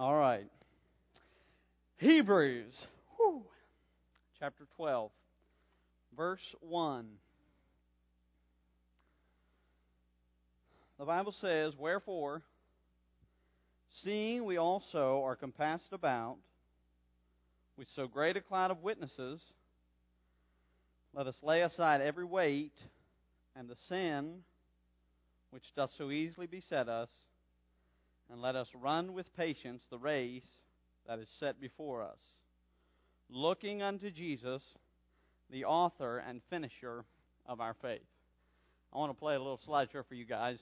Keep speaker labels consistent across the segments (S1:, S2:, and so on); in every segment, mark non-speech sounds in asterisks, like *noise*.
S1: All right. Hebrews, whew, chapter 12, verse 1. The Bible says, Wherefore, seeing we also are compassed about with so great a cloud of witnesses, let us lay aside every weight and the sin which doth so easily beset us, and let us run with patience the race that is set before us, looking unto Jesus, the author and finisher of our faith. I want to play a little slideshow for you guys.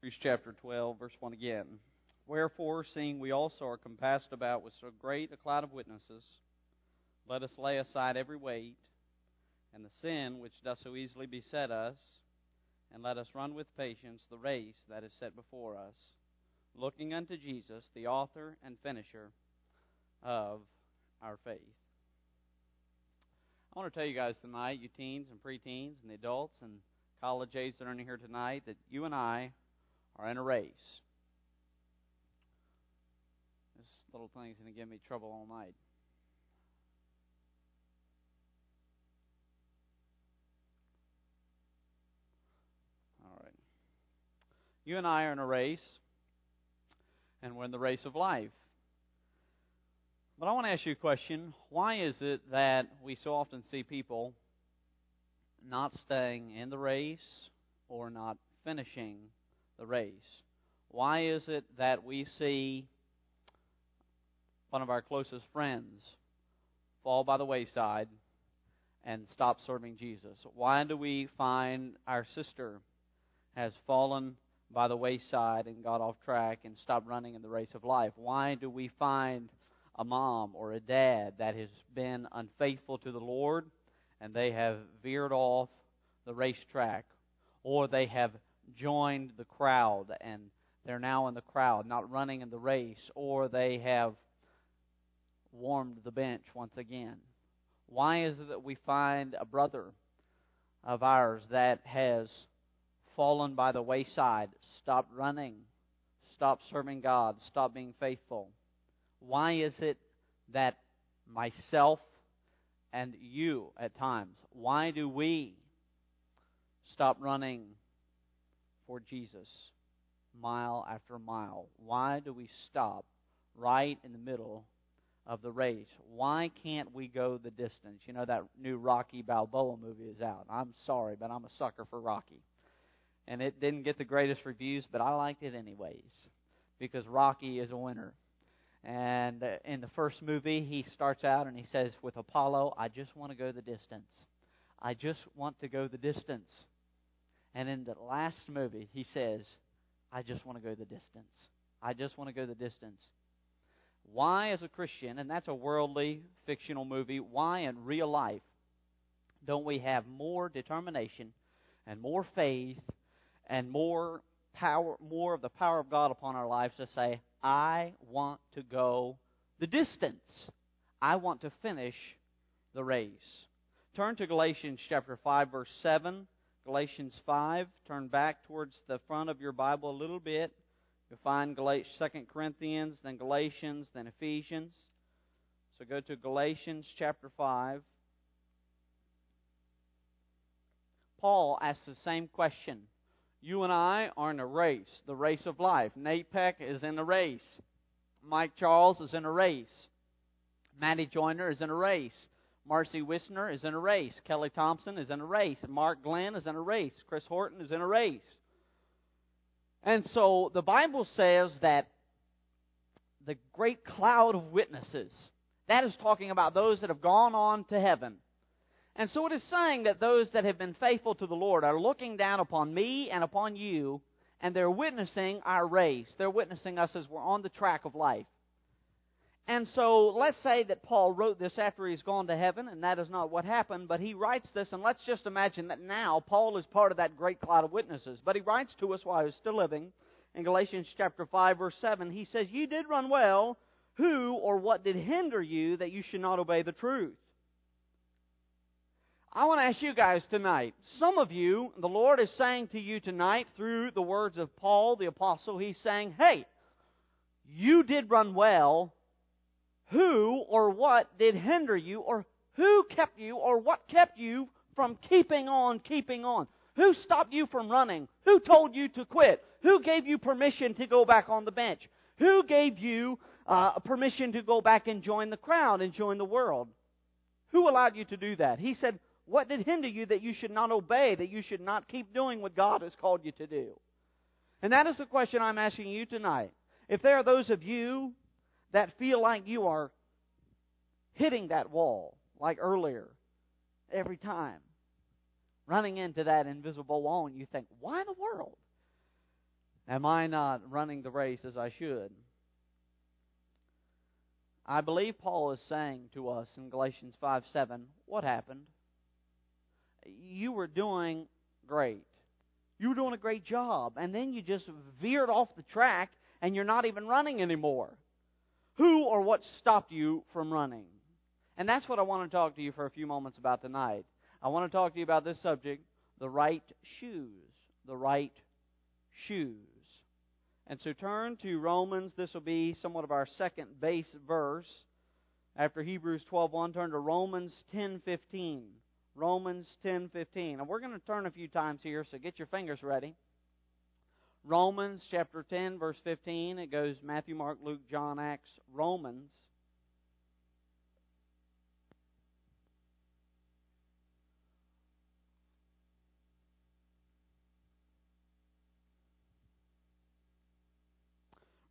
S1: Hebrews chapter 12, verse 1 again. Wherefore, seeing we also are compassed about with so great a cloud of witnesses, let us lay aside every weight and the sin which doth so easily beset us, and let us run with patience the race that is set before us, looking unto Jesus, the author and finisher of our faith. I want to tell you guys tonight, you teens and preteens and the adults and college age that are in here tonight, that you and I are in a race. This little thing's going to give me trouble all night. All right. You and I are in a race, and we're in the race of life. But I want to ask you a question. Why is it that we so often see people not staying in the race or not finishing the race? Why is it that we see one of our closest friends fall by the wayside and stop serving Jesus? Why do we find our sister has fallen by the wayside and got off track and stopped running in the race of life? Why do we find a mom or a dad that has been unfaithful to the Lord and they have veered off the racetrack or they have joined the crowd and they're now in the crowd, not running in the race, or they have warmed the bench once again. Why is it that we find a brother of ours that has fallen by the wayside, stopped running, stopped serving God, stopped being faithful? Why is it that myself and you at times, why do we stop running for Jesus mile after mile? Why do we stop right in the middle of the race? Why can't we go the distance? You know, that new Rocky Balboa movie is out. I'm sorry, but I'm a sucker for Rocky. And it didn't get the greatest reviews, but I liked it anyways because Rocky is a winner. And uh, in the first movie, he starts out and he says, With Apollo, I just want to go the distance. I just want to go the distance. And in the last movie, he says, I just want to go the distance. I just want to go the distance. Why, as a Christian, and that's a worldly, fictional movie, why in real life don't we have more determination and more faith and more power, more of the power of God upon our lives to say, I want to go the distance. I want to finish the race. Turn to Galatians chapter 5 verse 7. Galatians 5. Turn back towards the front of your Bible a little bit. You'll find 2 Corinthians, then Galatians, then Ephesians. So go to Galatians chapter 5. Paul asks the same question. You and I are in a race, the race of life. Nate Peck is in a race. Mike Charles is in a race. Maddie Joyner is in a race. Marcy Wisner is in a race. Kelly Thompson is in a race. Mark Glenn is in a race. Chris Horton is in a race. And so the Bible says that the great cloud of witnesses, that is talking about those that have gone on to heaven. And so it is saying that those that have been faithful to the Lord are looking down upon me and upon you, and they're witnessing our race. They're witnessing us as we're on the track of life. And so let's say that Paul wrote this after he's gone to heaven, and that is not what happened, but he writes this, and let's just imagine that now Paul is part of that great cloud of witnesses. But he writes to us while he's still living. In Galatians chapter 5, verse 7, he says, You did run well. Who or what did hinder you that you should not obey the truth? I want to ask you guys tonight. Some of you, the Lord is saying to you tonight through the words of Paul the Apostle, He's saying, Hey, you did run well. Who or what did hinder you, or who kept you, or what kept you from keeping on, keeping on? Who stopped you from running? Who told you to quit? Who gave you permission to go back on the bench? Who gave you uh, permission to go back and join the crowd and join the world? Who allowed you to do that? He said, what did hinder you that you should not obey, that you should not keep doing what God has called you to do? And that is the question I'm asking you tonight. If there are those of you that feel like you are hitting that wall, like earlier, every time, running into that invisible wall, and you think, why in the world? Am I not running the race as I should? I believe Paul is saying to us in Galatians 5 7, what happened? You were doing great. You were doing a great job, and then you just veered off the track and you're not even running anymore. Who or what stopped you from running? And that's what I want to talk to you for a few moments about tonight. I want to talk to you about this subject the right shoes. The right shoes. And so turn to Romans. This will be somewhat of our second base verse. After Hebrews 12:1, turn to Romans 10:15. Romans 10:15. And we're going to turn a few times here, so get your fingers ready. Romans chapter 10 verse 15. It goes Matthew, Mark, Luke, John, Acts, Romans.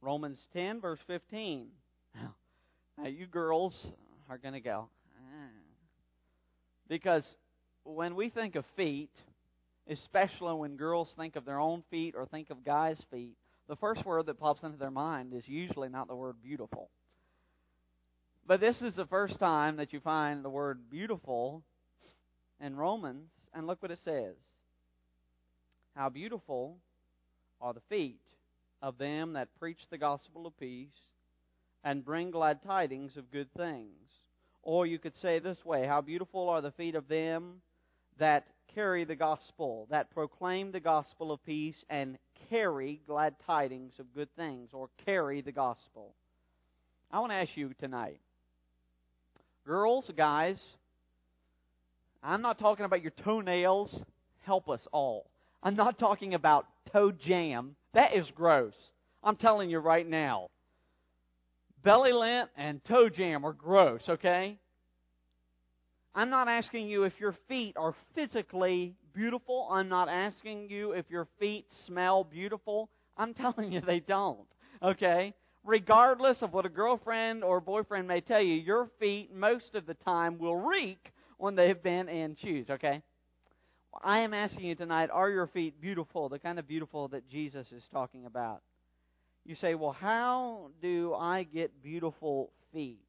S1: Romans 10, verse 15. Now, you girls are going to go. Ah. Because when we think of feet, especially when girls think of their own feet or think of guys' feet, the first word that pops into their mind is usually not the word beautiful. But this is the first time that you find the word beautiful in Romans, and look what it says. How beautiful are the feet of them that preach the gospel of peace and bring glad tidings of good things. Or you could say this way How beautiful are the feet of them that carry the gospel, that proclaim the gospel of peace and carry glad tidings of good things, or carry the gospel. I want to ask you tonight, girls, guys, I'm not talking about your toenails. Help us all. I'm not talking about toe jam that is gross. I'm telling you right now. Belly lint and toe jam are gross, okay? I'm not asking you if your feet are physically beautiful. I'm not asking you if your feet smell beautiful. I'm *laughs* telling you they don't, okay? Regardless of what a girlfriend or boyfriend may tell you, your feet most of the time will reek when they've been in shoes, okay? I am asking you tonight are your feet beautiful, the kind of beautiful that Jesus is talking about? You say, well, how do I get beautiful feet?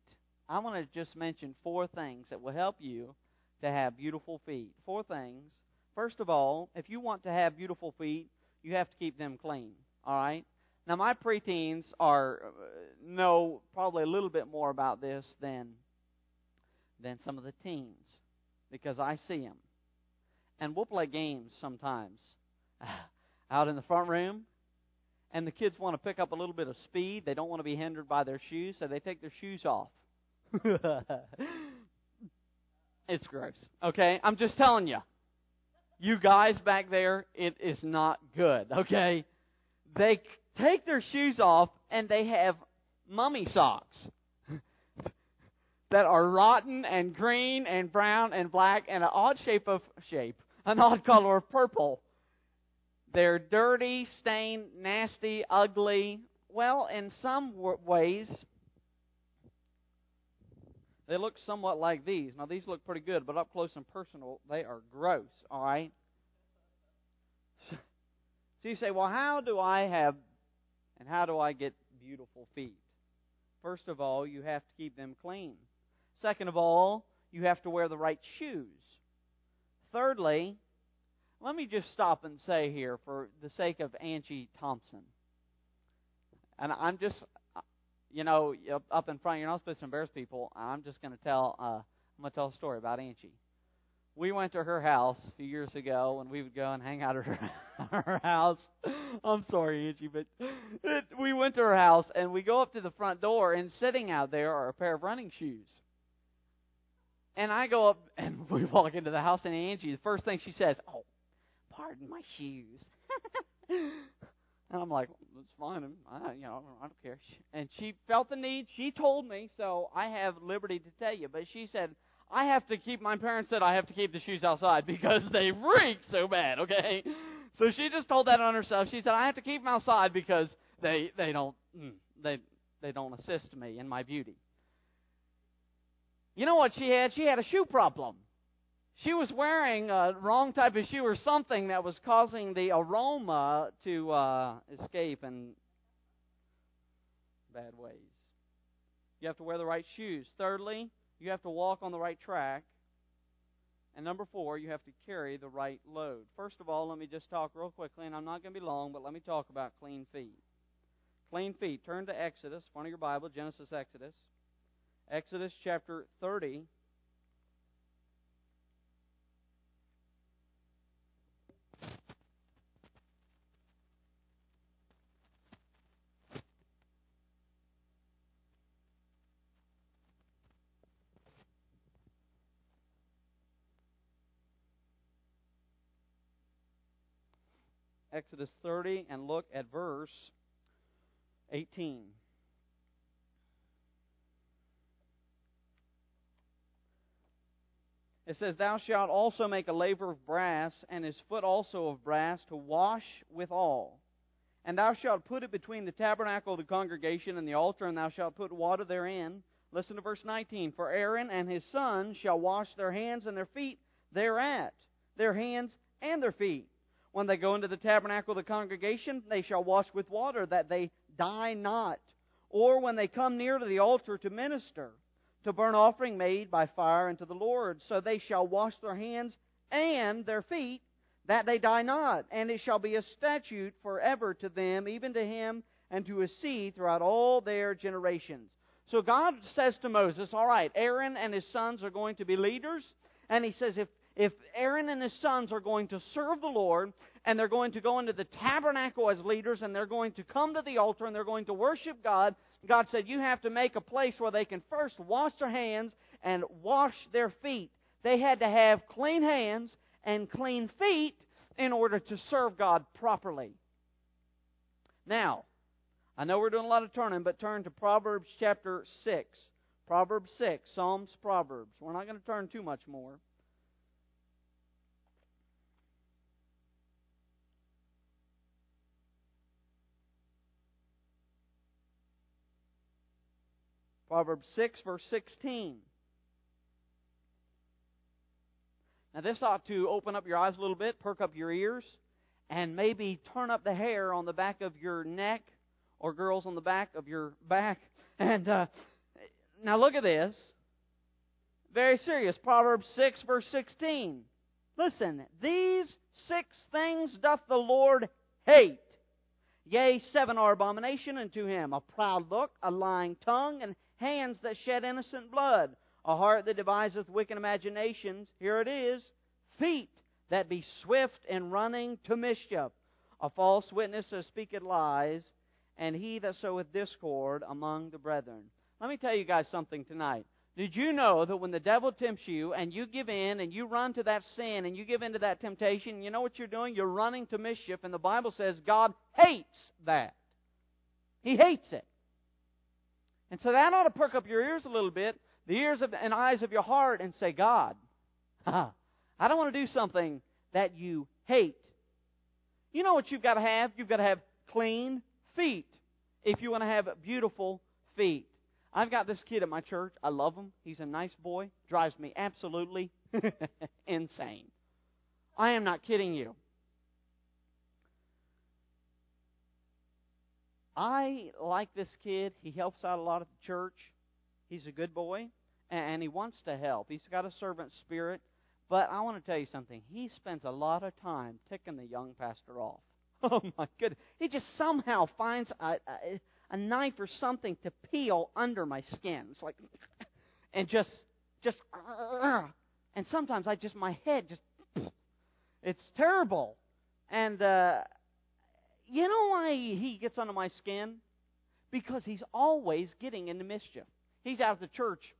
S1: I want to just mention four things that will help you to have beautiful feet. Four things. First of all, if you want to have beautiful feet, you have to keep them clean. All right? Now, my preteens are uh, know probably a little bit more about this than than some of the teens because I see them and we'll play games sometimes *laughs* out in the front room. And the kids want to pick up a little bit of speed. They don't want to be hindered by their shoes, so they take their shoes off. *laughs* it's gross. Okay? I'm just telling you. You guys back there, it is not good. Okay? They take their shoes off and they have mummy socks *laughs* that are rotten and green and brown and black and an odd shape of shape an odd color of purple. They're dirty, stained, nasty, ugly. Well, in some ways, they look somewhat like these. Now, these look pretty good, but up close and personal, they are gross, all right? So you say, well, how do I have and how do I get beautiful feet? First of all, you have to keep them clean. Second of all, you have to wear the right shoes. Thirdly, let me just stop and say here, for the sake of Angie Thompson, and I'm just, you know, up in front, you're not supposed to embarrass people. I'm just going to tell, uh, I'm going to tell a story about Angie. We went to her house a few years ago, and we would go and hang out at her, *laughs* her house. I'm sorry, Angie, but it, we went to her house, and we go up to the front door, and sitting out there are a pair of running shoes. And I go up and *laughs* we walk into the house, and Angie, the first thing she says, "Oh, pardon my shoes." *laughs* and I'm like, "It's fine. I, you know, I don't care." And she felt the need. She told me, so I have liberty to tell you. But she said, "I have to keep." My parents said I have to keep the shoes outside *laughs* because they reek so bad. Okay, so she just told that on herself. She said, "I have to keep them outside because they they don't mm, they they don't assist me in my beauty." You know what she had? She had a shoe problem. She was wearing a wrong type of shoe or something that was causing the aroma to uh, escape in bad ways. You have to wear the right shoes. Thirdly, you have to walk on the right track. And number four, you have to carry the right load. First of all, let me just talk real quickly, and I'm not going to be long, but let me talk about clean feet. Clean feet. Turn to Exodus, front of your Bible, Genesis, Exodus. Exodus chapter 30. Exodus 30 and look at verse 18. It says, Thou shalt also make a laver of brass, and his foot also of brass, to wash withal. And thou shalt put it between the tabernacle of the congregation and the altar, and thou shalt put water therein. Listen to verse 19. For Aaron and his sons shall wash their hands and their feet thereat, their hands and their feet. When they go into the tabernacle of the congregation, they shall wash with water, that they die not. Or when they come near to the altar to minister, to burn offering made by fire unto the Lord. So they shall wash their hands and their feet, that they die not. And it shall be a statute forever to them, even to him and to his seed throughout all their generations. So God says to Moses, All right, Aaron and his sons are going to be leaders. And he says, if if Aaron and his sons are going to serve the Lord and they're going to go into the tabernacle as leaders and they're going to come to the altar and they're going to worship God, God said, You have to make a place where they can first wash their hands and wash their feet. They had to have clean hands and clean feet in order to serve God properly. Now, I know we're doing a lot of turning, but turn to Proverbs chapter 6. Proverbs 6, Psalms, Proverbs. We're not going to turn too much more. Proverbs 6, verse 16. Now, this ought to open up your eyes a little bit, perk up your ears, and maybe turn up the hair on the back of your neck, or girls on the back of your back. *laughs* And uh, now, look at this. Very serious. Proverbs 6, verse 16. Listen, these six things doth the Lord hate. Yea, seven are abomination unto him a proud look, a lying tongue, and hands that shed innocent blood, a heart that deviseth wicked imaginations. Here it is feet that be swift in running to mischief, a false witness that speaketh lies, and he that soweth discord among the brethren. Let me tell you guys something tonight. Did you know that when the devil tempts you and you give in and you run to that sin and you give in to that temptation, you know what you're doing? You're running to mischief, and the Bible says God hates that. He hates it. And so that ought to perk up your ears a little bit, the ears of, and eyes of your heart, and say, God, *laughs* I don't want to do something that you hate. You know what you've got to have? You've got to have clean feet if you want to have beautiful feet. I've got this kid at my church. I love him. He's a nice boy. Drives me absolutely *laughs* insane. I am not kidding you. I like this kid. He helps out a lot at the church. He's a good boy, and he wants to help. He's got a servant spirit. But I want to tell you something. He spends a lot of time ticking the young pastor off. *laughs* Oh my goodness! He just somehow finds a, a, a knife or something to peel under my skin. It's like, *laughs* and just, just, and sometimes I just my head just, *laughs* it's terrible. And uh, you know why he gets under my skin? Because he's always getting into mischief. He's out of the church,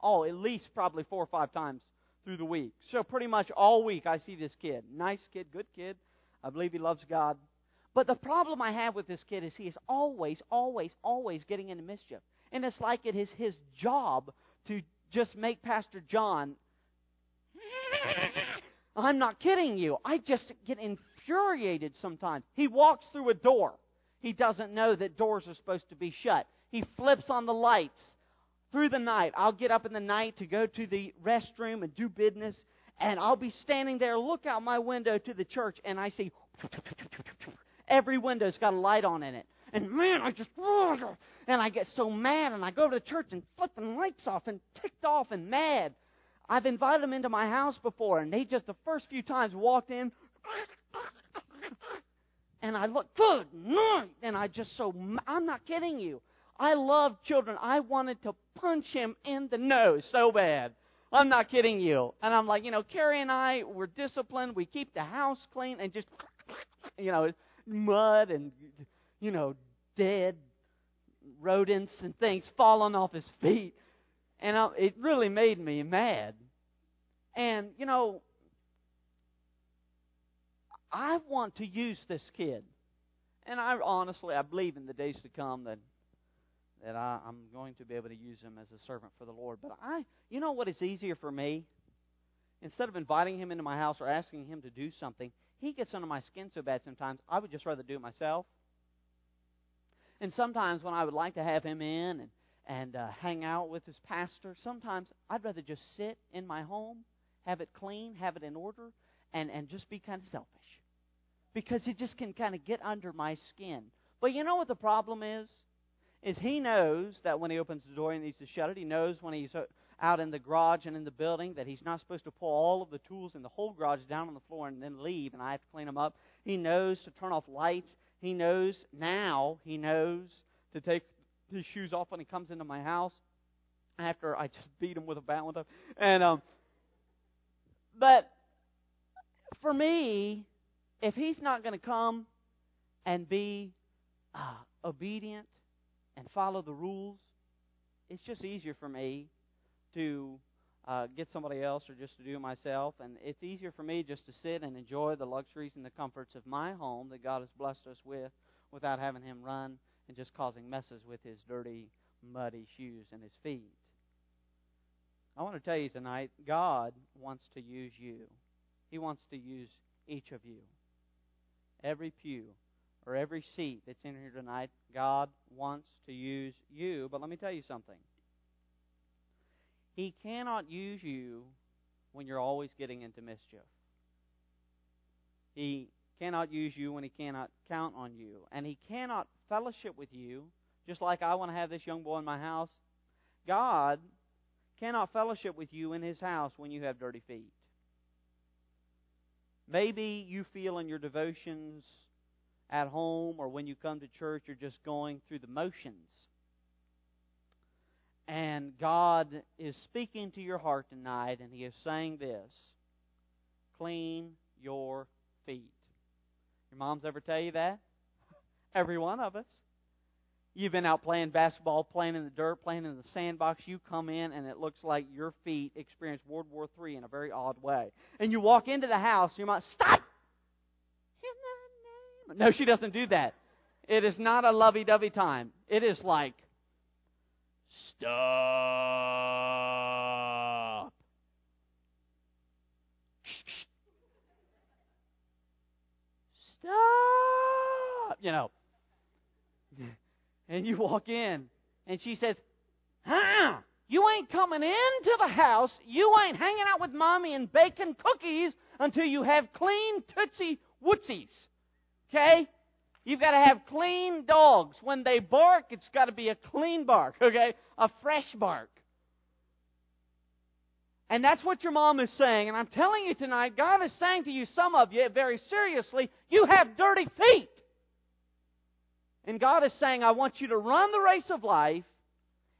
S1: oh, at least probably four or five times through the week. So pretty much all week I see this kid. Nice kid, good kid. I believe he loves God. But the problem I have with this kid is he is always, always, always getting into mischief. And it's like it is his job to just make Pastor Jon. *laughs* I'm not kidding you. I just get in infuriated sometimes. He walks through a door. He doesn't know that doors are supposed to be shut. He flips on the lights through the night. I'll get up in the night to go to the restroom and do business, and I'll be standing there, look out my window to the church, and I see every window's got a light on in it. And man, I just, and I get so mad, and I go to the church and flip the lights off, and ticked off and mad. I've invited them into my house before, and they just the first few times walked in, and I look good night, and I just so I'm not kidding you. I love children. I wanted to punch him in the nose so bad. I'm not kidding you. And I'm like, you know, Carrie and I, we're disciplined. We keep the house clean and just, you know, mud and, you know, dead rodents and things falling off his feet. And I, it really made me mad. And, you know, I want to use this kid. And I honestly, I believe in the days to come that that I, I'm going to be able to use him as a servant for the Lord. But I, you know what is easier for me? Instead of inviting him into my house or asking him to do something, he gets under my skin so bad sometimes, I would just rather do it myself. And sometimes when I would like to have him in and, and uh, hang out with his pastor, sometimes I'd rather just sit in my home, have it clean, have it in order, and, and just be kind of selfish. Because it just can kind of get under my skin. But you know what the problem is? is he knows that when he opens the door, he needs to shut it. He knows when he's uh, out in the garage and in the building that he's not supposed to pull all of the tools in the whole garage down on the floor and then leave, and I have to clean them up. He knows to turn off lights. He knows now, he knows to take his shoes off when he comes into my house after I just *laughs* beat him with a bat. And, um, but for me, if he's not going to come and be uh, obedient and follow the rules, it's just easier for me to uh, get somebody else or just to do it myself. And it's easier for me just to sit and enjoy the luxuries and the comforts of my home that God has blessed us with without having him run and just causing messes with his dirty, muddy shoes and his feet. I want to tell you tonight, God wants to use you. He wants to use each of you. Every pew or every seat that's in here tonight, God wants to use you. But let me tell you something. He cannot use you when you're always getting into mischief. He cannot use you when he cannot count on you. And he cannot fellowship with you, just like I want to have this young boy in my house. God cannot fellowship with you in his house when you have dirty feet. Maybe you feel in your devotions at home or when you come to church, you're just going through the motions. And God is speaking to your heart tonight, and He is saying this clean your feet. Your moms ever tell you that? *laughs* Every one of us. You've been out playing basketball, playing in the dirt, playing in the sandbox. You come in, and it looks like your feet experienced World War III in a very odd way. And you walk into the house, you might stop no, she doesn't do that. It is not a lovey dovey time. It is like, stop. Stop. You know. And you walk in, and she says, Huh? You ain't coming into the house. You ain't hanging out with mommy and baking cookies until you have clean Tootsie Wootsies. Okay? You've got to have clean dogs. When they bark, it's got to be a clean bark, *laughs* okay? A fresh bark. And that's what your mom is saying. And I'm telling you tonight, God is saying to you, some of you, very seriously, you have dirty feet. And God is saying, I want you to run the race of life.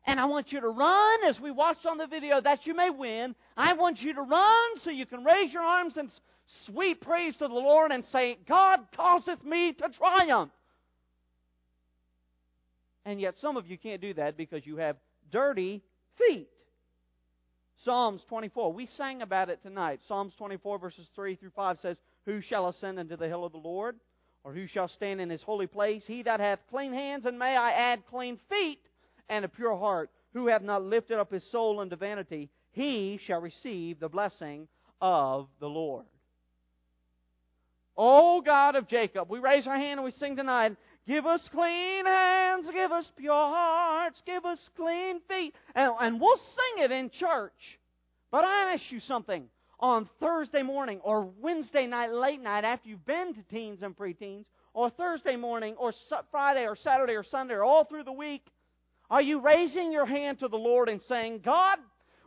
S1: And I want you to run, as we watched on the video, that you may win. I want you to run so you can raise your arms and sweet praise to the Lord and say, God causeth me to triumph. And yet some of you can't do that because you have dirty feet. Psalms 24. We sang about it tonight. Psalms 24, verses 3 through 5 says, Who shall ascend into the hill of the Lord? Or who shall stand in his holy place? He that hath clean hands, and may I add clean feet, and a pure heart, who hath not lifted up his soul unto vanity, he shall receive the blessing of the Lord. O God of Jacob, we raise our hand and we sing tonight. Give us clean hands, give us pure hearts, give us clean feet. And, and we'll sing it in church. But I ask you something. On Thursday morning or Wednesday night, late night, after you've been to teens and preteens, or Thursday morning or Friday or Saturday or Sunday or all through the week, are you raising your hand to the Lord and saying, God,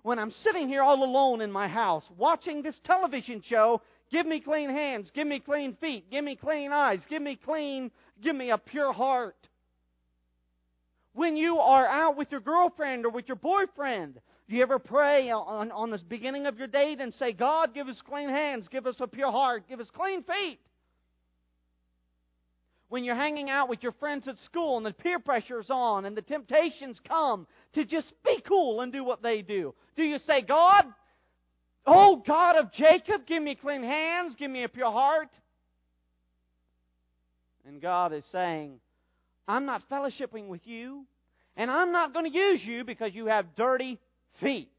S1: when I'm sitting here all alone in my house watching this television show, give me clean hands, give me clean feet, give me clean eyes, give me clean, give me a pure heart. When you are out with your girlfriend or with your boyfriend, do you ever pray on, on the beginning of your date and say, God, give us clean hands, give us a pure heart, give us clean feet? When you're hanging out with your friends at school and the peer pressure's on and the temptations come to just be cool and do what they do, do you say, God, oh God of Jacob, give me clean hands, give me a pure heart? And God is saying, I'm not fellowshipping with you, and I'm not going to use you because you have dirty feet.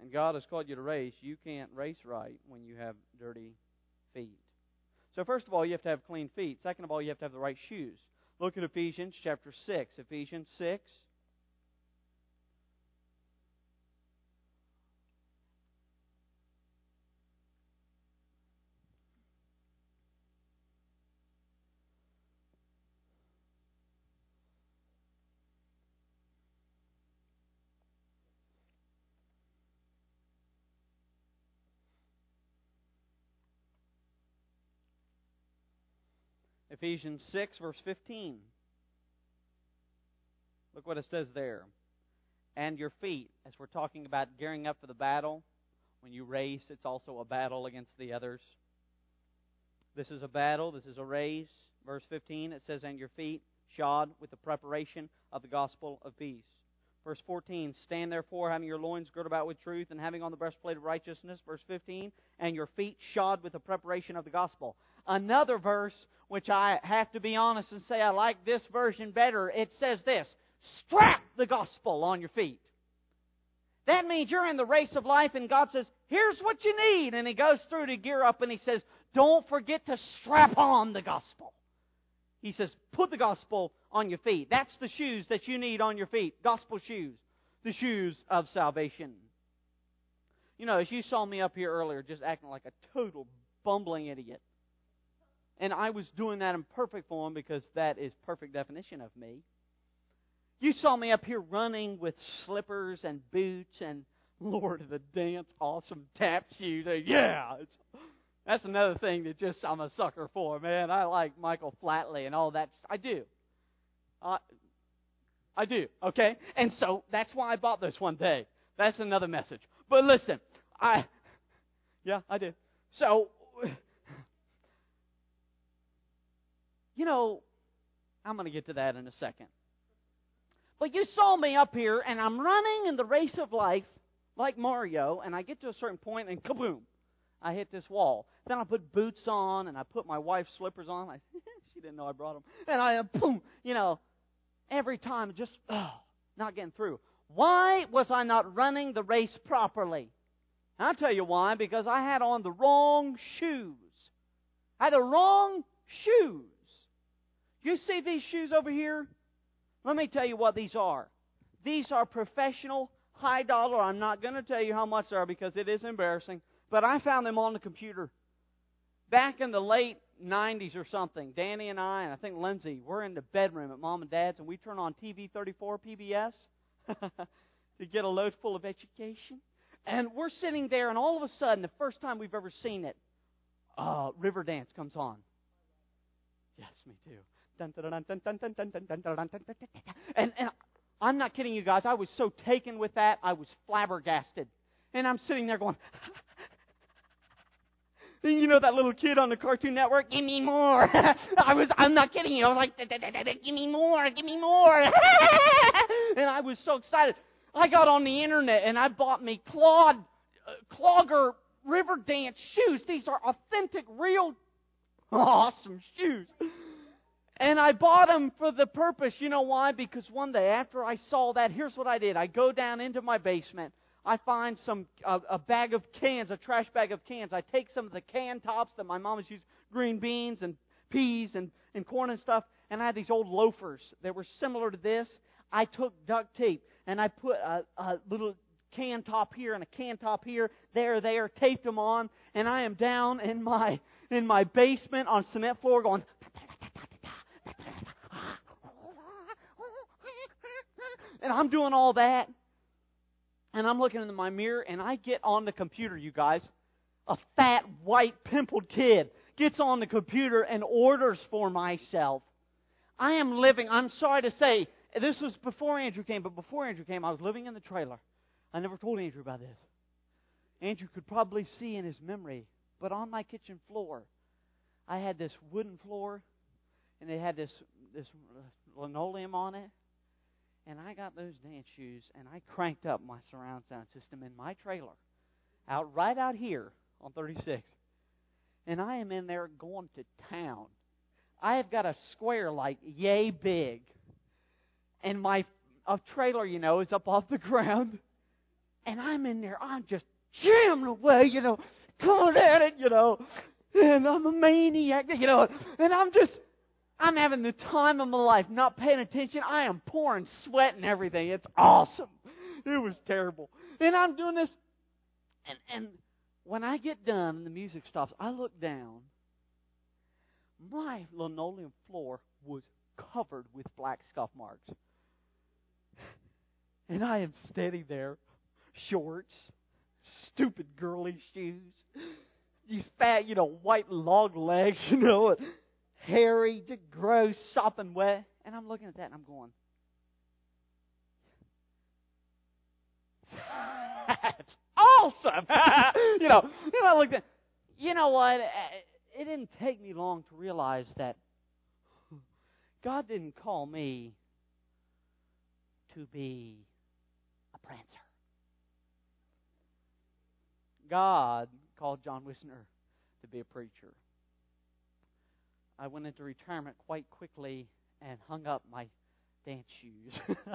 S1: And God has called you to race. You can't race right when you have dirty feet. So, first of all, you have to have clean feet. Second of all, you have to have the right shoes. Look at Ephesians chapter 6. Ephesians 6. Ephesians 6, verse 15. Look what it says there. And your feet, as we're talking about gearing up for the battle, when you race, it's also a battle against the others. This is a battle, this is a race. Verse 15, it says, And your feet shod with the preparation of the gospel of peace. Verse 14, stand therefore, having your loins girded about with truth, and having on the breastplate of righteousness. Verse 15, and your feet shod with the preparation of the gospel another verse, which I have to be honest and say I like this version better. It says this strap the gospel on your feet. That means you're in the race of life and God says, here's what you need. And He goes through to gear up and He says, don't forget to strap on the gospel. He says, put the gospel on your feet. That's the shoes that you need on your feet. Gospel shoes. The shoes of salvation. You know, as you saw me up here earlier, just acting like a total bumbling idiot. And I was doing that in perfect form because that is perfect definition of me. You saw me up here running with slippers and boots and Lord of the Dance awesome tap shoes. Yeah, that's another thing that just I'm a sucker for, man. I like Michael Flatley and all that. I do. Uh, I do. Okay, and so that's why I bought this one day. That's another message. But listen, I yeah, I do. So You know, I'm going to get to that in a second. But you saw me up here, and I'm running in the race of life like Mario, and I get to a certain point, and kaboom, I hit this wall. Then I put boots on, and I put my wife's slippers on. I, *laughs* she didn't know I brought them. And I, uh, boom, you know, every time just, oh, not getting through. Why was I not running the race properly? I'll tell you why. Because I had on the wrong shoes. I had the wrong shoes. You see these shoes over here? Let me tell you what these are. These are professional, high dollar. I'm not going to tell you how much they are because it is embarrassing. But I found them on the computer. Back in the late 90s or something, Danny and I, and I think Lindsay, we're in the bedroom at mom and dad's, and we turn on TV 34 PBS *laughs* to get a load full of education. And we're sitting there, and all of a sudden, the first time we've ever seen it, uh, Riverdance comes on. Yes, me too. And, I'm not kidding you guys. I was so taken with that, I was flabbergasted. And I'm sitting there going, you know that little kid on the Cartoon Network? Give me more. I was, I'm not kidding you. I was like, give me more, give me more. and I was so excited. I got on the internet and I bought me Claude, uh, Clogger River Dance shoes. These are authentic, real, awesome shoes. And I bought them for the purpose. You know why? Because one day after I saw that, here's what I did. I go down into my basement. I find some a, a bag of cans, a trash bag of cans. I take some of the can tops that my mom has used, green beans and peas and, and corn and stuff, and I had these old loafers that were similar to this. I took duct tape and I put a, a little can top here and a can top here, there, there, taped them on, and I am down in my in my basement on cement floor going. And I'm doing all that. And I'm looking in my mirror, and I get on the computer, you guys. A fat, white, pimpled kid gets on the computer and orders for myself. I am living, I'm sorry to say, this was before Andrew came, but before Andrew came, I was living in the trailer. I never told Andrew about this. Andrew could probably see in his memory, but on my kitchen floor, I had this wooden floor, and it had this this linoleum on it. And I got those dance shoes, and I cranked up my surround sound system in my trailer, out right out here on 36. And I am in there going to town. I have got a square like yay big and my a trailer, you know, is up off the *laughs* ground, and I'm in there. I'm just jamming away, you know, coming at it, you know, and I'm a maniac, you know, and I'm just. I'm having the time of my life, not paying attention. I am pouring sweat and everything. It's awesome. It was terrible. And I'm doing this, and and when I get done and the music stops, I look down. My linoleum floor was covered with black scuff marks. And I am steady there, shorts, stupid girly shoes, these fat, you know, white long legs, *laughs* you know, hairy, gross, sopping wet. And I'm looking at that and I'm going, that's awesome. *laughs* you know, you know, I looked at, you know what? It didn't take me long to realize that God didn't call me to be a prancer. God called Jon Wisner to be a preacher. I went into retirement quite quickly and hung up my dance shoes. *laughs*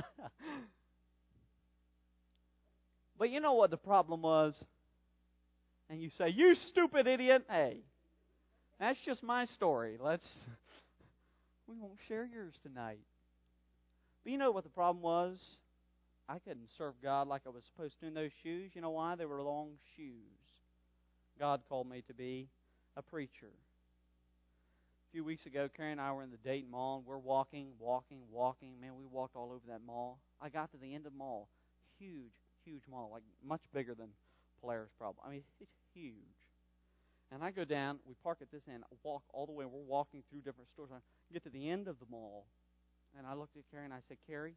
S1: but you know what the problem was? And you say, You stupid idiot. Hey, that's just my story. Let's. *laughs* We won't share yours tonight. But you know what the problem was? I couldn't serve God like I was supposed to in those shoes. You know why? They were long shoes. God called me to be a preacher. A few weeks ago, Carrie and I were in the Dayton Mall, and we're walking, walking, walking. Man, we walked all over that mall. I got to the end of the mall. Huge, huge mall, like much bigger than Polaris, probably. I mean, it's huge. And I go down, we park at this end, walk all the way, we're walking through different stores. I get to the end of the mall, and I looked at Carrie and I said, Carrie,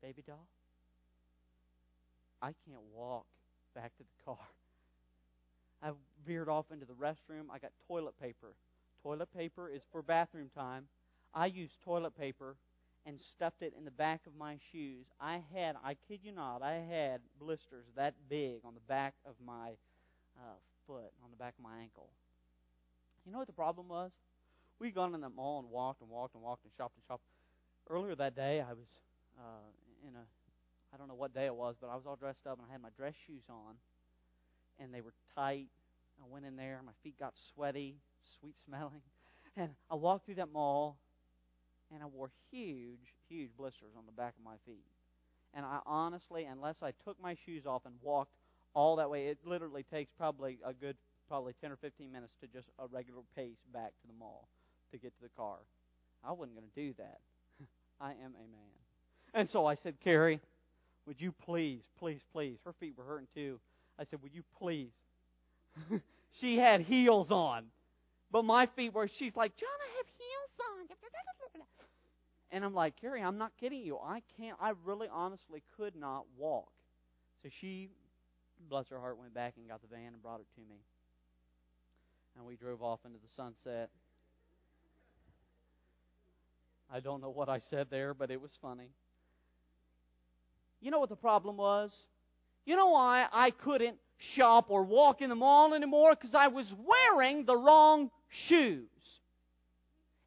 S1: baby doll, I can't walk back to the car. *laughs* I veered off into the restroom. I got toilet paper. Toilet paper is for bathroom time. I used toilet paper and stuffed it in the back of my shoes. I had, I kid you not, I had blisters that big on the back of my uh, foot, on the back of my ankle. You know what the problem was? We'd gone in the mall and walked and walked and walked and shopped and shopped. Earlier that day, I was uh, in a I don't know what day it was, but I was all dressed up and I had my dress shoes on, and they were tight. I went in there, my feet got sweaty, sweet smelling, and I walked through that mall, and I wore huge, huge blisters on the back of my feet. And I honestly, unless I took my shoes off and walked all that way, it literally takes probably a good, probably 10 or 15 minutes to just a regular pace back to the mall to get to the car. I wasn't going to do that. *laughs* I am a man. And so I said, Carrie, would you please, please, please? Her feet were hurting too. I said, Would you please? *laughs* she had heels on. But my feet were, she's like, Jon, I have heels on. And I'm like, Carrie, I'm not kidding you. I can't, I really honestly could not walk. So she, bless her heart, went back and got the van and brought it to me. And we drove off into the sunset. I don't know what I said there, but it was funny. You know what the problem was? You know why I couldn't shop or walk in the mall anymore? Because I was wearing the wrong shoes.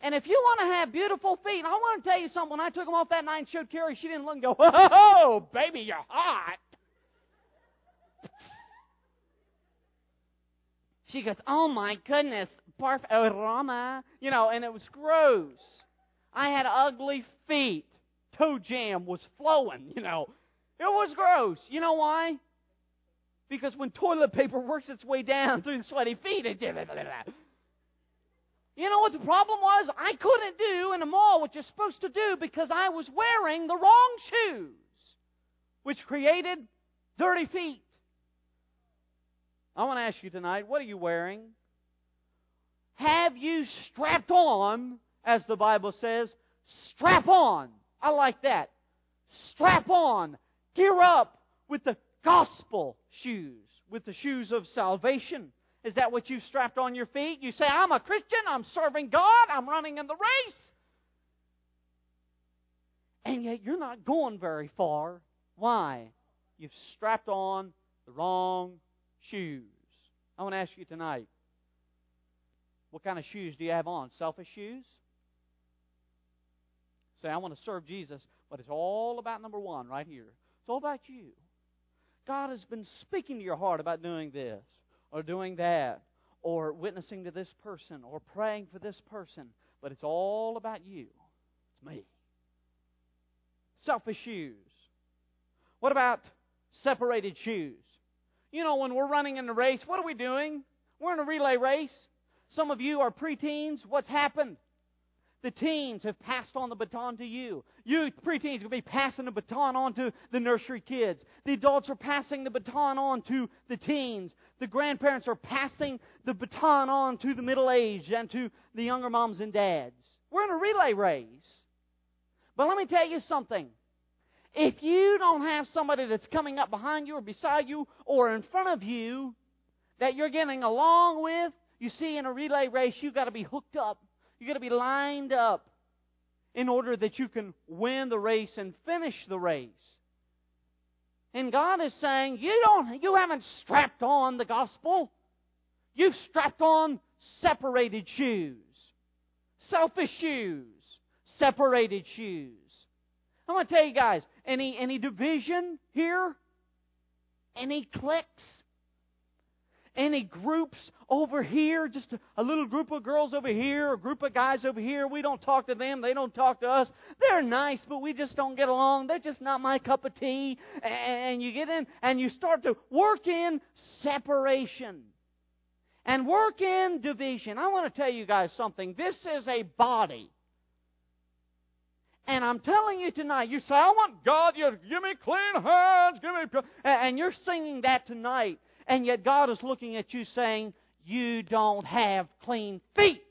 S1: And if you want to have beautiful feet, I want to tell you something. When I took them off that night and showed Carrie, she didn't look and go, "Oh, baby, you're hot." She goes, "Oh my goodness, barf aroma," you know, and it was gross. I had ugly feet. Toe jam was flowing, you know. It was gross. You know why? Because when toilet paper works its way down through the sweaty feet, it. *laughs* You know what the problem was? I couldn't do in the mall what you're supposed to do because I was wearing the wrong shoes, which created dirty feet. I want to ask you tonight what are you wearing? Have you strapped on, as the Bible says? Strap on. I like that. Strap on. Gear up with the gospel shoes, with the shoes of salvation. Is that what you've strapped on your feet? You say, I'm a Christian, I'm serving God, I'm running in the race. And yet you're not going very far. Why? You've strapped on the wrong shoes. I want to ask you tonight what kind of shoes do you have on? Selfish shoes? Say, I want to serve Jesus, but it's all about number one right here. It's all about you. God has been speaking to your heart about doing this or doing that or witnessing to this person or praying for this person, but it's all about you. It's me. Selfish shoes. What about separated shoes? You know, when we're running in the race, what are we doing? We're in a relay race. Some of you are preteens. What's happened? The teens have passed on the baton to you. You preteens will be passing the baton on to the nursery kids. The adults are passing the baton on to the teens. The grandparents are passing the baton on to the middle aged and to the younger moms and dads. We're in a relay race. But let me tell you something. If you don't have somebody that's coming up behind you or beside you or in front of you that you're getting along with, you see, in a relay race, you've got to be hooked up. You've got to be lined up in order that you can win the race and finish the race. And God is saying, you don't, you haven't strapped on the gospel. You've strapped on separated shoes. Selfish shoes. Separated shoes. I want to tell you guys, any, any division here? Any cliques? Any groups over here? Just a, little group of girls over here, a group of guys over here. We don't talk to them. They don't talk to us. They're nice, but we just don't get along. They're just not my cup of tea. And you get in and you start to work in separation and work in division. I want to tell you guys something. This is a body. And I'm telling you tonight, you say, I want God, you give me clean hands, give me, and you're singing that tonight, and yet God is looking at you saying, you don't have clean feet.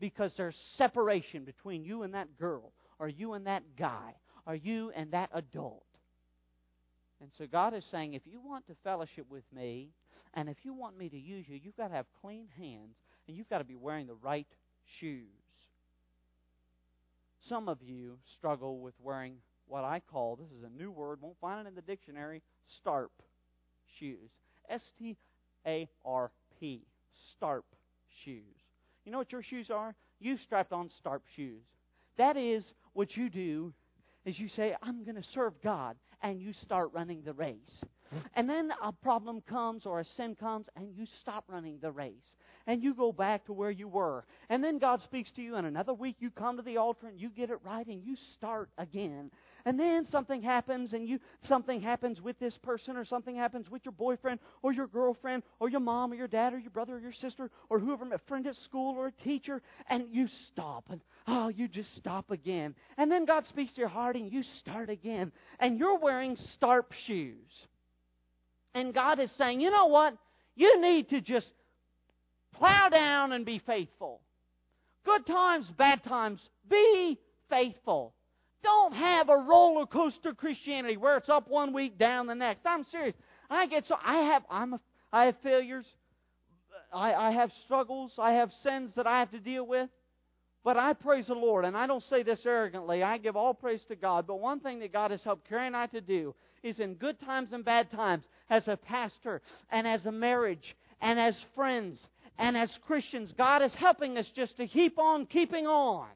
S1: Because there's separation between you and that girl, or you and that guy, or you and that adult. And so God is saying, if you want to fellowship with me, and if you want me to use you, you've got to have clean hands, and you've got to be wearing the right shoes. Some of you struggle with wearing what I call, this is a new word, won't find it in the dictionary, starp shoes. S T A R P. Starp shoes. You know what your shoes are? You strapped on starp shoes. That is what you do is you say, I'm going to serve God, and you start running the race. And then a problem comes or a sin comes, and you stop running the race and you go back to where you were. And then God speaks to you, and another week you come to the altar and you get it right and you start again. And then something happens, and you something happens with this person, or something happens with your boyfriend, or your girlfriend, or your mom, or your dad, or your brother, or your sister, or whoever, a friend at school, or a teacher, and you stop, and oh, you just stop again. And then God speaks to your heart, and you start again, and you're wearing starp shoes. And God is saying, you know what? You need to just Plow down and be faithful. Good times, bad times, be faithful. Don't have a roller coaster Christianity where it's up one week, down the next. I'm serious. I get so I have I'm a, I have failures. I, I have struggles. I have sins that I have to deal with. But I praise the Lord, and I don't say this arrogantly. I give all praise to God. But one thing that God has helped Carrie and I to do is in good times and bad times, as a pastor and as a marriage and as friends and as Christians, God is helping us just to keep on keeping on.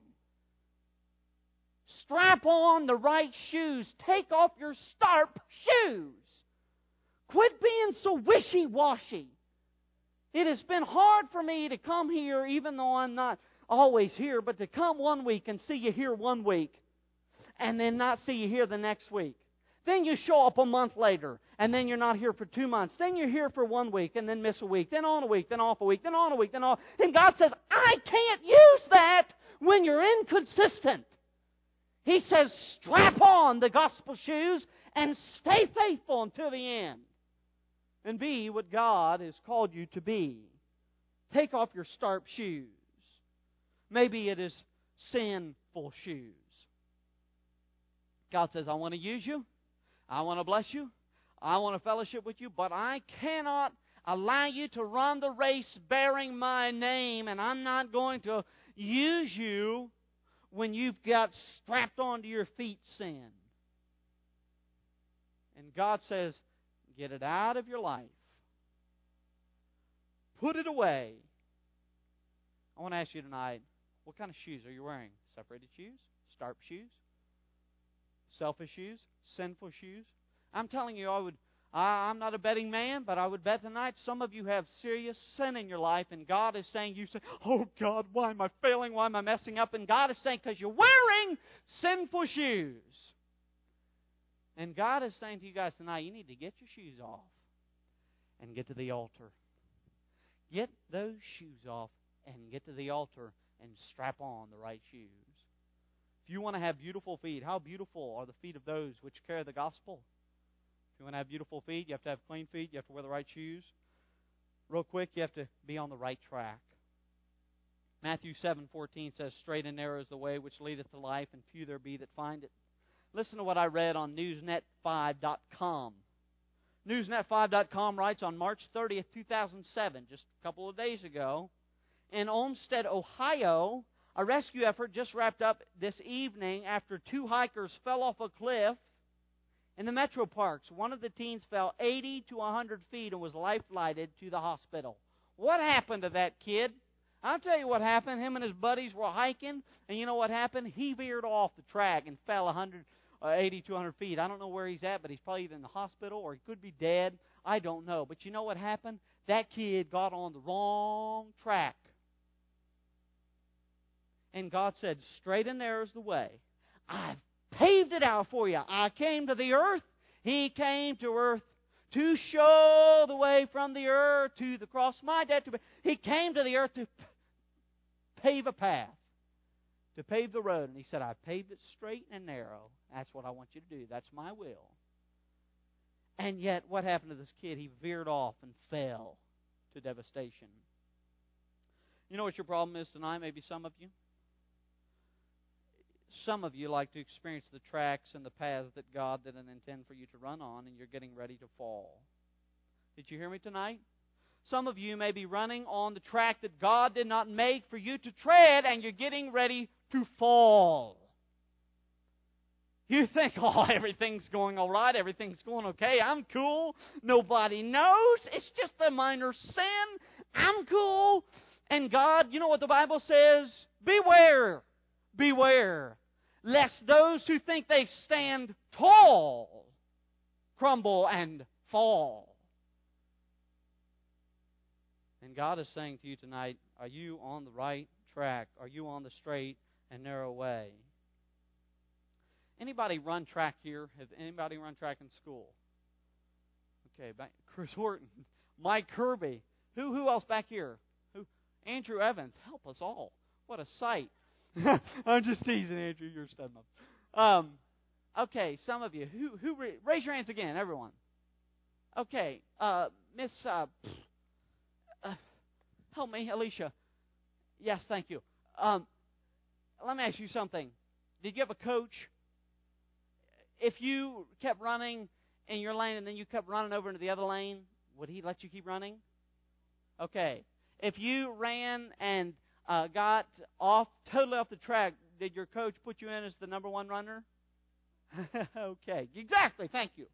S1: Strap on the right shoes. Take off your starp shoes. Quit being so wishy washy. It has been hard for me to come here, even though I'm not always here, but to come one week and see you here one week, and then not see you here the next week. Then you show up a month later, and then you're not here for two months. Then you're here for one week, and then miss a week, then on a week, then off a week, then on a week, then off. And God says, I can't use that when you're inconsistent. He says, strap on the gospel shoes and stay faithful until the end. And be what God has called you to be. Take off your starp shoes. Maybe it is sinful shoes. God says, I want to use you. I want to bless you. I want to fellowship with you, but I cannot allow you to run the race bearing my name, and I'm not going to use you when you've got strapped onto your feet sin. And God says, get it out of your life. Put it away. I want to ask you tonight, what kind of shoes are you wearing? Separated shoes? Starp shoes? Selfish shoes? Sinful shoes? I'm telling you, I would I, am not a betting man, but I would bet tonight some of you have serious sin in your life, and God is saying, You say, Oh God, why am I failing? Why am I messing up? And God is saying, Because you're wearing sinful shoes. And God is saying to you guys tonight, you need to get your shoes off and get to the altar. Get those shoes off and get to the altar and strap on the right shoes. If you want to have beautiful feet, how beautiful are the feet of those which carry the gospel? If you want to have beautiful feet, you have to have clean feet, you have to wear the right shoes. Real quick, you have to be on the right track. Matthew 7:14 says, "Straight and narrow is the way which leadeth to life, and few there be that find it." Listen to what I read on newsnet5.com. Newsnet5.com writes on March 30th, 2007, just a couple of days ago, in Olmsted, Ohio, a rescue effort just wrapped up this evening after two hikers fell off a cliff in the metro parks. One of the teens fell 80 to 100 feet and was life-flighted to the hospital. What happened to that kid? I'll tell you what happened. Him and his buddies were hiking, and you know what happened? He veered off the track and fell 100 uh, 80, 200 feet. I don't know where he's at, but he's probably either in the hospital or he could be dead. I don't know. But you know what happened? That kid got on the wrong track. And God said, Straight and narrow is the way. I've paved it out for you. I came to the earth. He came to earth to show the way from the earth to the cross. My debt to He came to the earth to pave a path to pave the road. And he said, I paved it straight and narrow. That's what I want you to do. That's my will. And yet, what happened to this kid? He veered off and fell to devastation. You know what your problem is tonight? Maybe some of you? Some of you like to experience the tracks and the paths that God didn't intend for you to run on, and you're getting ready to fall. Did you hear me tonight? Some of you may be running on the track that God did not make for you to tread, and you're getting ready to fall. You think, *laughs* oh, everything's going all right, everything's going okay, I'm cool, nobody knows, it's just a minor sin, I'm cool. And God, you know what the Bible says? Beware, beware, lest those who think they stand tall crumble and fall. And God is saying to you tonight, are you on the right track? Are you on the straight and narrow way. Anybody run track here? Has anybody run track in school? Okay, back, Chris Horton, *laughs* Mike Kirby. Who who else back here? Who? Andrew Evans. Help us all. What a sight. *laughs* I'm just teasing, Andrew. You're up. Um, okay, some of you. Who who raise your hands again, everyone. Okay, uh, Miss. Uh, uh, help me, Alicia. Yes, thank you. Um, let me ask you something. Did you have a coach? If you kept running in your lane and then you kept running over into the other lane, would he let you keep running? Okay. If you ran and uh, got off totally off the track, did your coach put you in as the number one runner? *laughs* okay. Exactly. Thank you.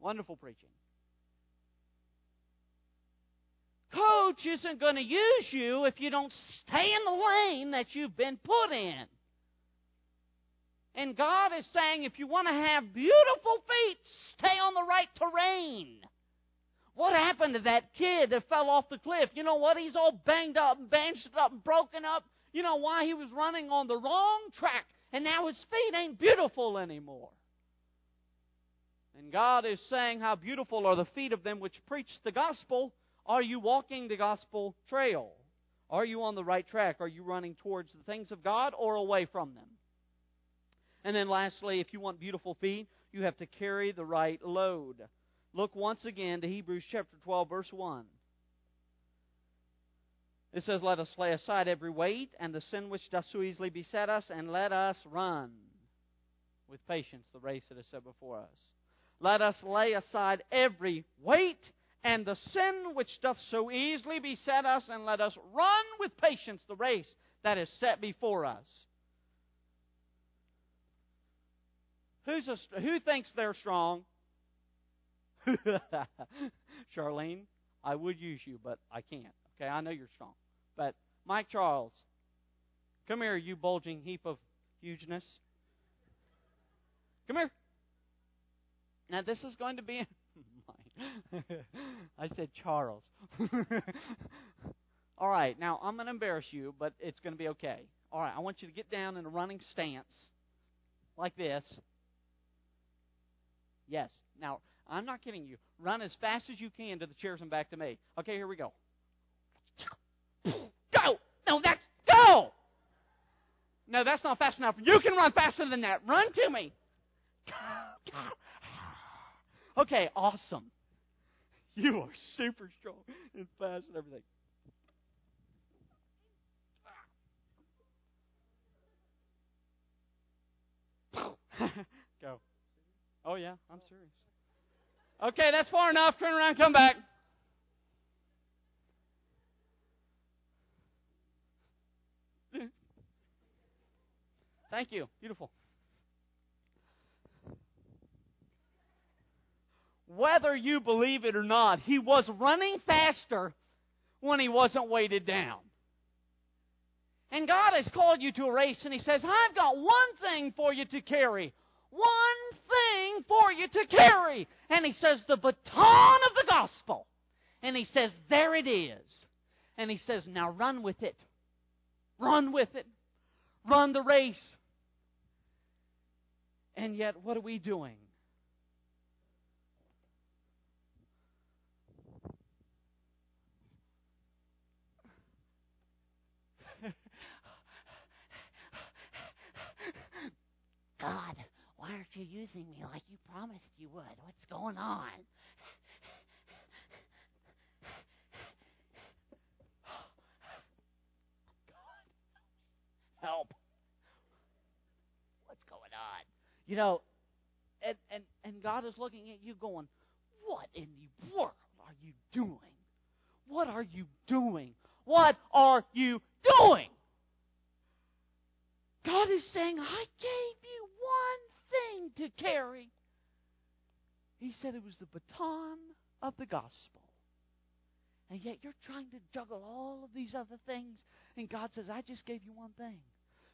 S1: Wonderful preaching. coach isn't going to use you if you don't stay in the lane that you've been put in. And God is saying if you want to have beautiful feet, stay on the right terrain. What happened to that kid that fell off the cliff? You know what? He's all banged up and bandaged up and broken up. You know why? He was running on the wrong track, and now his feet ain't beautiful anymore. And God is saying, How beautiful are the feet of them which preach the gospel. Are you walking the gospel trail? Are you on the right track? Are you running towards the things of God or away from them? And then lastly, if you want beautiful feet, you have to carry the right load. Look once again to Hebrews chapter 12, verse 1. It says, Let us lay aside every weight and the sin which doth so easily beset us, and let us run with patience the race that is set before us. Let us lay aside every weight and the sin which doth so easily beset us, and let us run with patience the race that is set before us. Who's a, who thinks they're strong? *laughs* Charlene, I would use you, but I can't. Okay, I know you're strong. But Mike Charles, come here, you bulging heap of hugeness. Come here. Now this is going to be *laughs* *laughs* I said Charles. All right, now I'm going to embarrass you, but it's going to be okay. All right, I want you to get down in a running stance like this. Yes. Now, I'm not kidding you. Run as fast as you can to the chairs and back to me. Okay, here we go. Go! No, that's go! No, that's not fast enough. You can run faster than that. Run to me. Okay, awesome. You are super strong and fast and everything. *laughs* Go. Oh, yeah, I'm serious. Okay, that's far enough. Turn around, come back. Thank you. Beautiful. Whether you believe it or not, he was running faster when he wasn't weighted down. And God has called you to a race, and He says, I've got one thing for you to carry. One for you to carry. And He says, the baton of the gospel. And He says, there it is. And He says, now run with it. Run with it. Run the race. And yet, what are we doing? *laughs* God, why aren't you using me like you promised you would? What's going on? God, help. What's going on? You know, and, and, and God is looking at you going, What in the world are you doing? What are you doing? What are you doing? God is saying, I gave you one thing to carry. He said it was the baton of the gospel. And yet you're trying to juggle all of these other things. And God says, I just gave you one thing.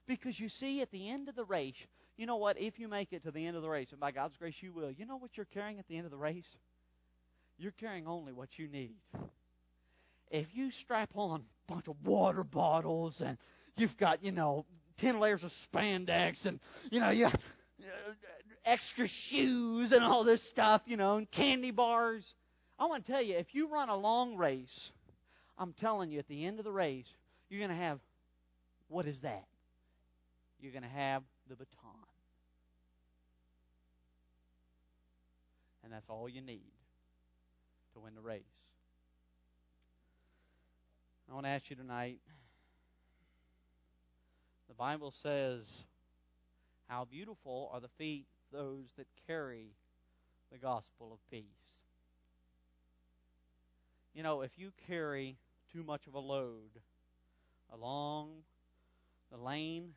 S1: Because you see, at the end of the race, you know what? If you make it to the end of the race, and by God's grace you will, you know what you're carrying at the end of the race? You're carrying only what you need. If you strap on a bunch of water bottles and you've got, you know, ten layers of spandex and you know you Uh, extra shoes and all this stuff, you know, and candy bars. I want to tell you, if you run a long race, I'm telling you, at the end of the race, you're going to have what is that? You're going to have the baton. And that's all you need to win the race. I want to ask you tonight the Bible says, How beautiful are the feet of those that carry the gospel of peace. You know, if you carry too much of a load along the lane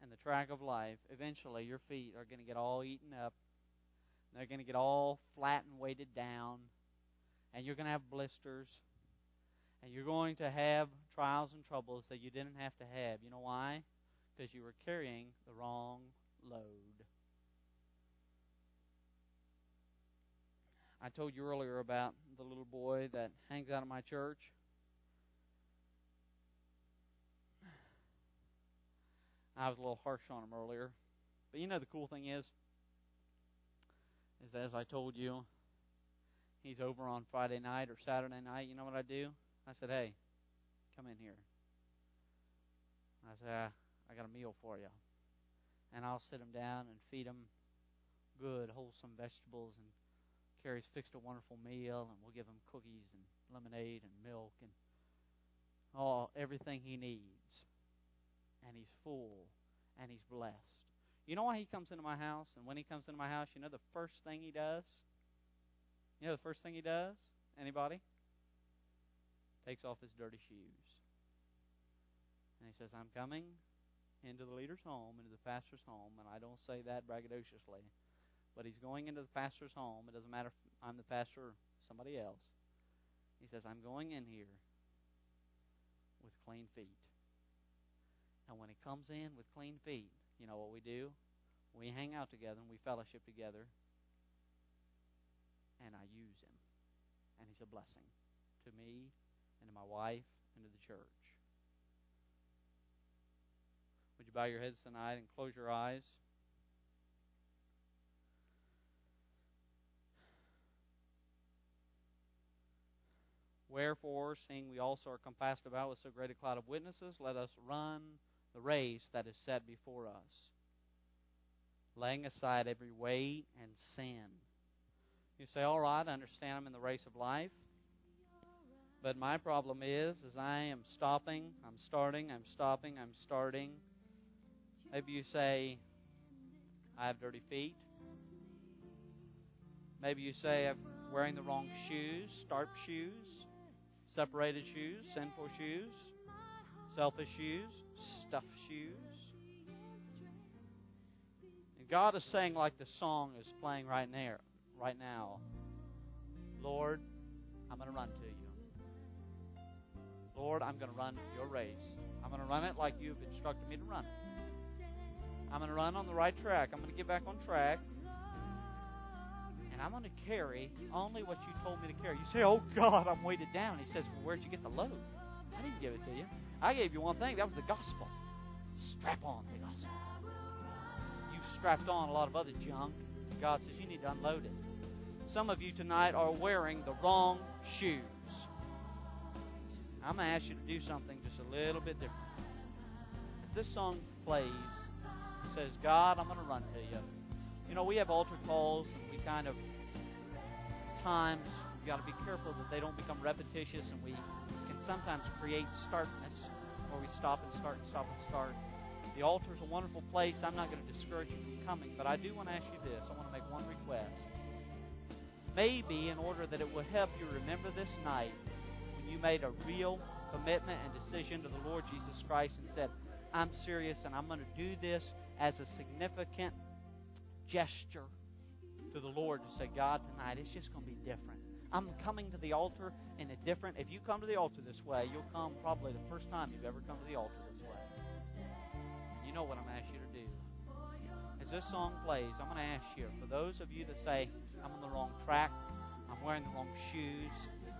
S1: and the track of life, eventually your feet are going to get all eaten up. They're going to get all flat and weighted down. And you're going to have blisters. And you're going to have trials and troubles that you didn't have to have. You know why? because you were carrying the wrong load. I told you earlier about the little boy that hangs out of my church. I was a little harsh on him earlier. But you know the cool thing is is as I told you, he's over on Friday night or Saturday night. You know what I do? I said, hey, come in here. I said, I got a meal for you. And I'll sit him down and feed him good, wholesome vegetables. And Carrie's fixed a wonderful meal, and we'll give him cookies and lemonade and milk and all everything he needs. And he's full and he's blessed. You know why he comes into my house? And when he comes into my house, you know the first thing he does? You know the first thing he does? Anybody? Takes off his dirty shoes. And he says, I'm coming into the leader's home, into the pastor's home, and I don't say that braggadociously, but he's going into the pastor's home. It doesn't matter if I'm the pastor or somebody else. He says, I'm going in here with clean feet. And when he comes in with clean feet, you know what we do? We hang out together and we fellowship together. And I use him. And he's a blessing to me and to my wife and to the church. You bow your heads tonight and close your eyes? Wherefore, seeing we also are compassed about with so great a cloud of witnesses, let us run the race that is set before us, laying aside every weight and sin. You say, all right, I understand I'm in the race of life. But my problem is, is I am stopping, I'm starting, I'm stopping, I'm starting. Maybe you say, I have dirty feet. Maybe you say, I'm wearing the wrong shoes, starp shoes, separated shoes, sinful shoes, selfish shoes stuffed shoes. And God is saying, like the song is playing right now, right now, Lord, I'm going to run to you. Lord, I'm going to run your race. I'm going to run it like you've instructed me to run it. I'm going to run on the right track. I'm going to get back on track. And I'm going to carry only what you told me to carry. You say, Oh God, I'm weighted down. He says, well, Where'd you get the load? I didn't give it to you. I gave you one thing. That was the gospel. Strap on the gospel. You've strapped on a lot of other junk. God says you need to unload it. Some of you tonight are wearing the wrong shoes. I'm going to ask you to do something just a little bit different. As this song plays, says, God, I'm going to run to you. You know, we have altar calls, and we kind of, times, we've got to be careful that they don't become repetitious, and we can sometimes create starkness where we stop and start and stop and start. The altar is a wonderful place. I'm not going to discourage you from coming, but I do want to ask you this. I want to make one request. Maybe in order that it will help you remember this night when you made a real commitment and decision to the Lord Jesus Christ and said, I'm serious and I'm going to do this as a significant gesture to the Lord to say, God, tonight it's just going to be different. I'm coming to the altar in a different. If you come to the altar this way, you'll come probably the first time you've ever come to the altar this way. You know what I'm asking you to do. As this song plays, I'm going to ask you, for those of you that say, I'm on the wrong track, I'm wearing the wrong shoes,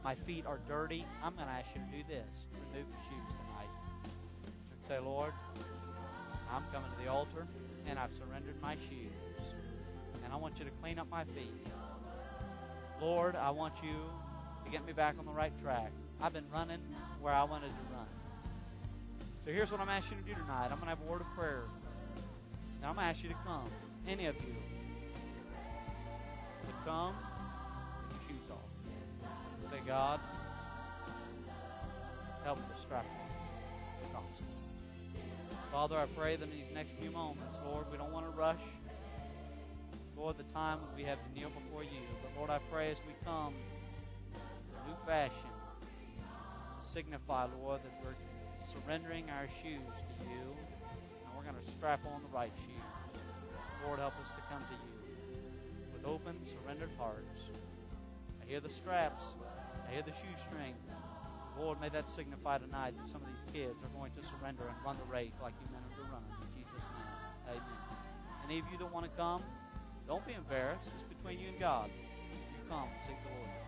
S1: my feet are dirty, I'm going to ask you to do this. Remove your shoes tonight. And say, Lord, I'm coming to the altar, and I've surrendered my shoes. And I want you to clean up my feet. Lord, I want you to get me back on the right track. I've been running where I wanted to run. So here's what I'm asking you to do tonight. I'm going to have a word of prayer. Now I'm going to ask you to come. Any of you to come with your shoes off. Say, God, help me strap on the gospel. Father, I pray that in these next few moments, Lord, we don't want to rush. Lord, the time we have to kneel before you. But Lord, I pray as we come in a new fashion, signify, Lord, that we're surrendering our shoes to you, and we're going to strap on the right shoes. Lord, help us to come to you with open, surrendered hearts. I hear the straps. I hear the shoestring. Lord, may that signify tonight that some of these kids are going to surrender and run the race like you meant them to run. In Jesus' name, amen. Any of you that want to come, don't be embarrassed. It's between you and God. You come and seek the Lord.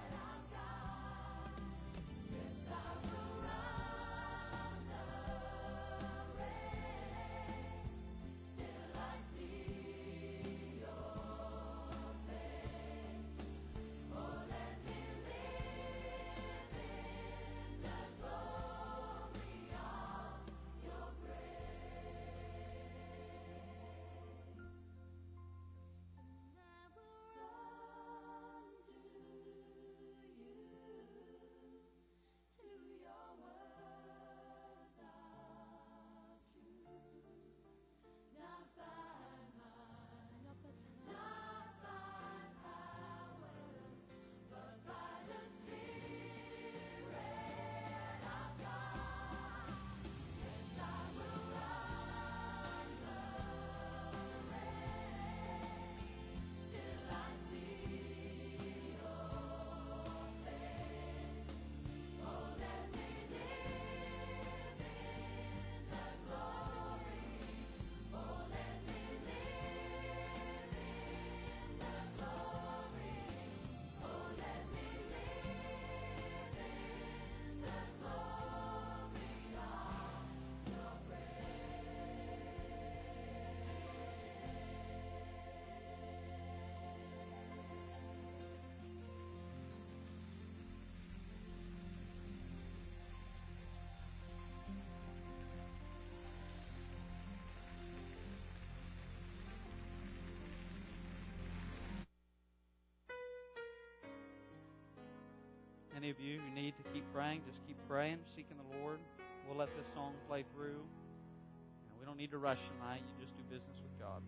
S1: Any of you who need to keep praying, just keep praying, seeking the Lord. We'll let this song play through. And we don't need to rush tonight. You just do business with God.